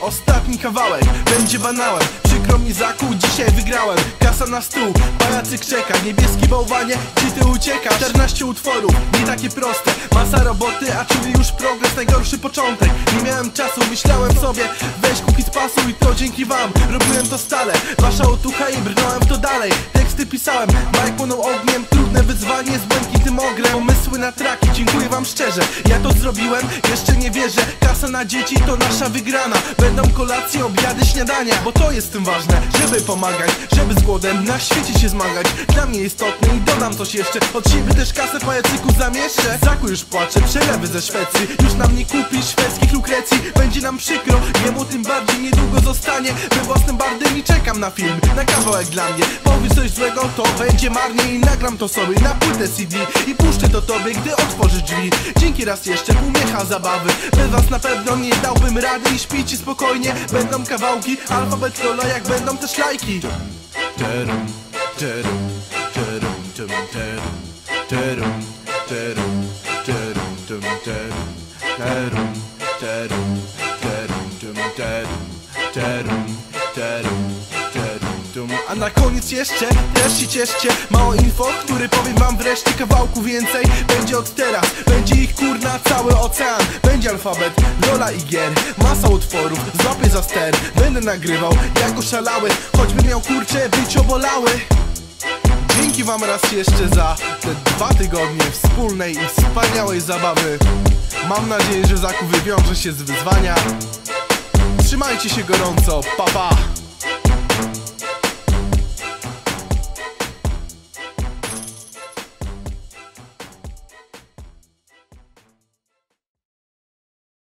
Ostatni kawałek będzie banałem. Przykro mi zakuł, dzisiaj wygrałem. Kasa na stół, pajacyk czeka. Niebieski bałwanie, gdzie ty uciekasz? 14 utworów, nie takie proste. Masa roboty, a czyli już progres Najgorszy początek, nie miałem czasu Myślałem sobie, weź kuki z pasu I to dzięki wam, robiłem to stale. Wasza otucha i brnąłem w to dalej Teksty pisałem, Mike płonął ogniem. Trudne wyzwanie z błękitnym ogrem Pomysły na traki, dziękuję wam szczerze. Ja to zrobiłem, jeszcze nie wierzę. Kasa na dzieci to nasza wygrana. Będą kolacje, obiady, śniadania Bo to jest tym ważne, żeby pomagać Żeby z głodem na świecie się zmagać. Dla mnie istotne i dodam coś jeszcze. Od siebie też kasę pajacyku zamieszczę Zaku już płacze, przelewy ze Szwecji. Już nam nie kupi szwedzkich lukrecji. Będzie nam przykro, jemu tym bardziej niedługo zostanie. We własnym bardem i czekam na film Na kawałek dla mnie. Powiedz coś złego, to będzie marnie I nagram to sobie na płytę CD I puszczę to tobie, gdy otworzysz drzwi. Dzięki raz jeszcze, umiech zabawy Bez was na pewno nie dałbym rady I śpijcie spokojnie, będą kawałki Alfabet Lola, jak będą też lajki. Terum, terum, terum, terum, terum, terum, terum, terum, terum, terum, terum, terum, terum, terum, terum, tum. A na koniec jeszcze, też się cieszcie. Mało info, który powiem wam wreszcie Kawałku więcej, będzie od teraz. Będzie ich kurna cały ocean. Będzie alfabet, lola i gier. Masa utworów, złapię za ster. Będę nagrywał, jak oszalały Choćby miał kurcze być obolały. Dzięki wam raz jeszcze za te dwa tygodnie wspólnej i wspaniałej zabawy. Mam nadzieję, że Zaku wywiąże się z wyzwania. Trzymajcie się gorąco, pa pa!